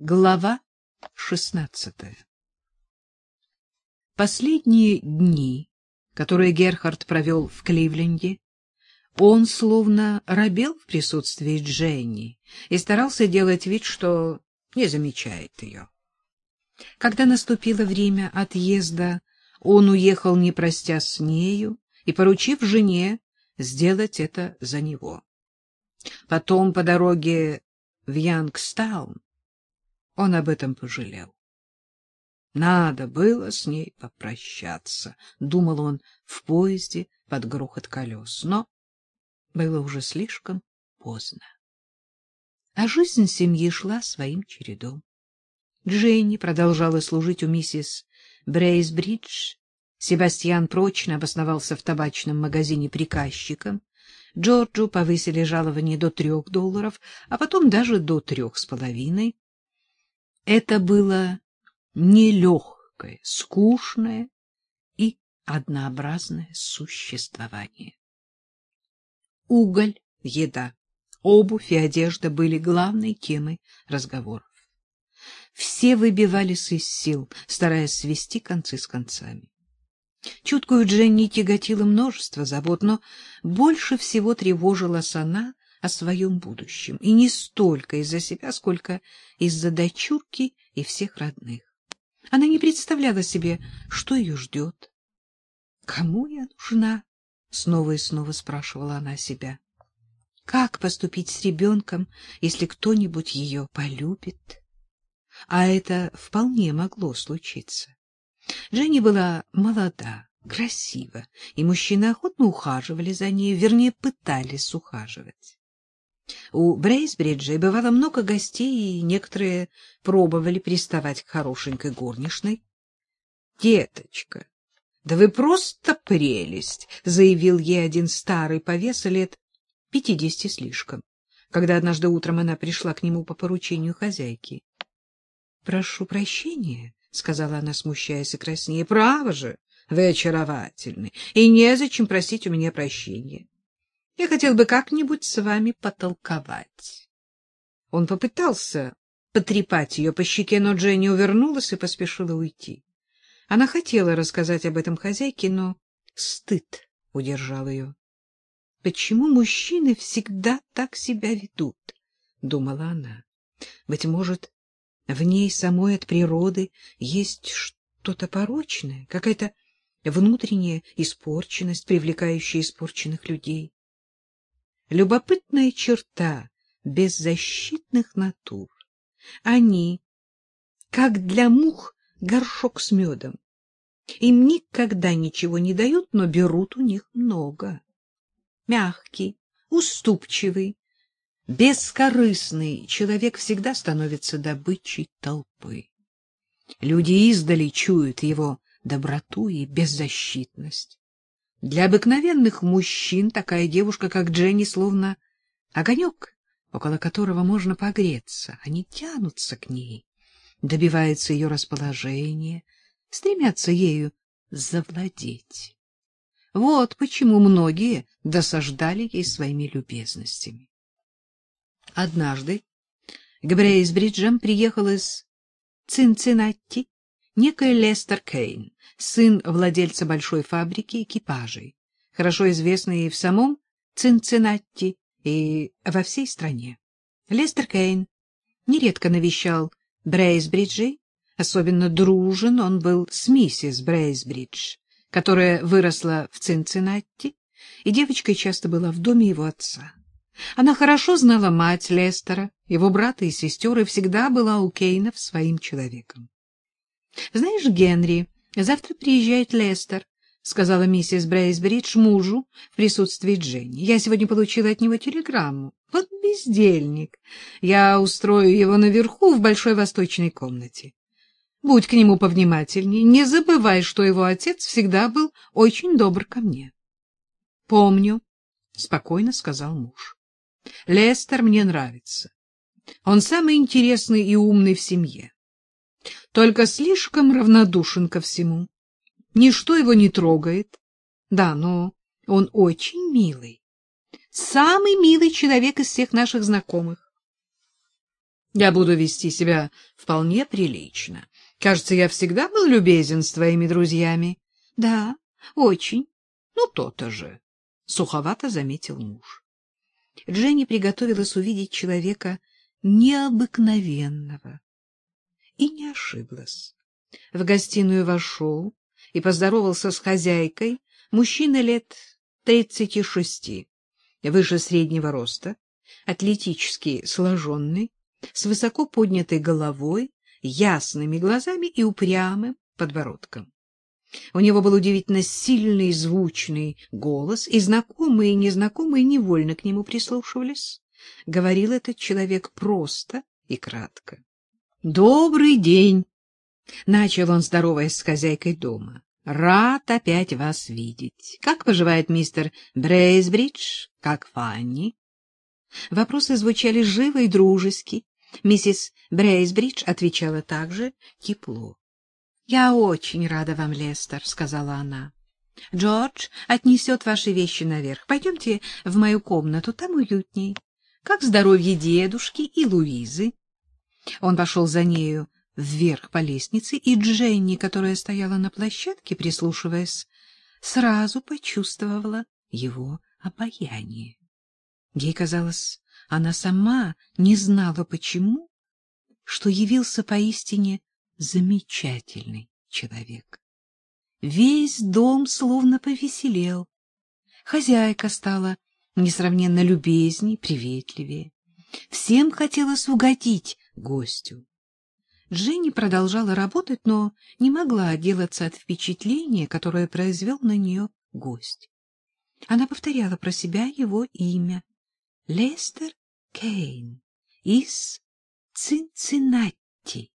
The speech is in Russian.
Глава шестнадцатая Последние дни, которые Герхард провел в Кливленде, он словно робел в присутствии Дженни и старался делать вид, что не замечает ее. Когда наступило время отъезда, он уехал, не простя с нею, и поручив жене сделать это за него. Потом по дороге в Янгстаун он об этом пожалел. Надо было с ней попрощаться, думал он в поезде под грохот колес, но было уже слишком поздно. А жизнь семьи шла своим чередом. Дженни продолжала служить у миссис Брейсбридж, Себастьян прочно обосновался в табачном магазине приказчиком, Джорджу повысили жалование до трех долларов, а потом даже до трех с половиной. Это было нелегкое, скучное и однообразное существование. Уголь, еда, обувь и одежда были главной темой разговоров. Все выбивались из сил, стараясь свести концы с концами. Чуткую Дженни тяготило множество забот, но больше всего тревожилась она о своем будущем, и не столько из-за себя, сколько из-за дочурки и всех родных. Она не представляла себе, что ее ждет. «Кому я нужна?» — снова и снова спрашивала она себя. «Как поступить с ребенком, если кто-нибудь ее полюбит?» А это вполне могло случиться. Женя была молода, красива, и мужчины охотно ухаживали за ней, вернее, пытались ухаживать. У Брейсбриджа бывало много гостей, и некоторые пробовали приставать к хорошенькой горничной. — Деточка, да вы просто прелесть! — заявил ей один старый повеса лет пятидесяти слишком, когда однажды утром она пришла к нему по поручению хозяйки. — Прошу прощения, — сказала она, смущаясь и краснея. — Право же, вы очаровательны, и незачем просить у меня прощения. Я хотел бы как-нибудь с вами потолковать. Он попытался потрепать ее по щеке, но Дженни увернулась и поспешила уйти. Она хотела рассказать об этом хозяйке, но стыд удержал ее. — Почему мужчины всегда так себя ведут? — думала она. — Быть может, в ней самой от природы есть что-то порочное, какая-то внутренняя испорченность, привлекающая испорченных людей. Любопытная черта беззащитных натур. Они, как для мух, горшок с медом. Им никогда ничего не дают, но берут у них много. Мягкий, уступчивый, бескорыстный человек всегда становится добычей толпы. Люди издали чуют его доброту и беззащитность. Для обыкновенных мужчин такая девушка, как Дженни, словно огонек, около которого можно погреться. Они тянутся к ней, добиваются ее расположения, стремятся ею завладеть. Вот почему многие досаждали ей своими любезностями. Однажды к Брейсбриджам приехал из Цинциннати некий Лестер Кейн, сын владельца большой фабрики экипажей, хорошо известный и в самом Цинциннати, и во всей стране. Лестер Кейн нередко навещал Брейсбриджей, особенно дружен он был с миссис Брейсбридж, которая выросла в Цинциннати, и девочкой часто была в доме его отца. Она хорошо знала мать Лестера, его брата и сестер, и всегда была у Кейнов своим человеком. — Знаешь, Генри, завтра приезжает Лестер, — сказала миссис Брейсбридж мужу в присутствии Дженни. — Я сегодня получила от него телеграмму. Вот бездельник. Я устрою его наверху в большой восточной комнате. Будь к нему повнимательней. Не забывай, что его отец всегда был очень добр ко мне. — Помню, — спокойно сказал муж. — Лестер мне нравится. Он самый интересный и умный в семье только слишком равнодушен ко всему. Ничто его не трогает. Да, но он очень милый. Самый милый человек из всех наших знакомых. Я буду вести себя вполне прилично. Кажется, я всегда был любезен с твоими друзьями. — Да, очень. Ну, то-то же, — суховато заметил муж. Дженни приготовилась увидеть человека необыкновенного. И не ошиблась. В гостиную вошел и поздоровался с хозяйкой мужчина лет тридцати шести, выше среднего роста, атлетически сложенный, с высоко поднятой головой, ясными глазами и упрямым подбородком. У него был удивительно сильный звучный голос, и знакомые и незнакомые невольно к нему прислушивались. Говорил этот человек просто и кратко. — Добрый день! — начал он, здороваясь с хозяйкой дома. — Рад опять вас видеть. Как поживает мистер Брейсбридж? Как Фанни? Вопросы звучали живо и дружески. Миссис Брейсбридж отвечала также тепло. — Я очень рада вам, Лестер, — сказала она. — Джордж отнесет ваши вещи наверх. Пойдемте в мою комнату, там уютней. Как здоровье дедушки и Луизы? Он пошел за нею вверх по лестнице, и Дженни, которая стояла на площадке, прислушиваясь, сразу почувствовала его обаяние. Ей казалось, она сама не знала почему, что явился поистине замечательный человек. Весь дом словно повеселел. Хозяйка стала несравненно любезней, приветливее. Всем хотелось угодить гостю. Дженни продолжала работать, но не могла отделаться от впечатления, которое произвел на нее гость. Она повторяла про себя его имя — Лестер Кейн из Цинциннати.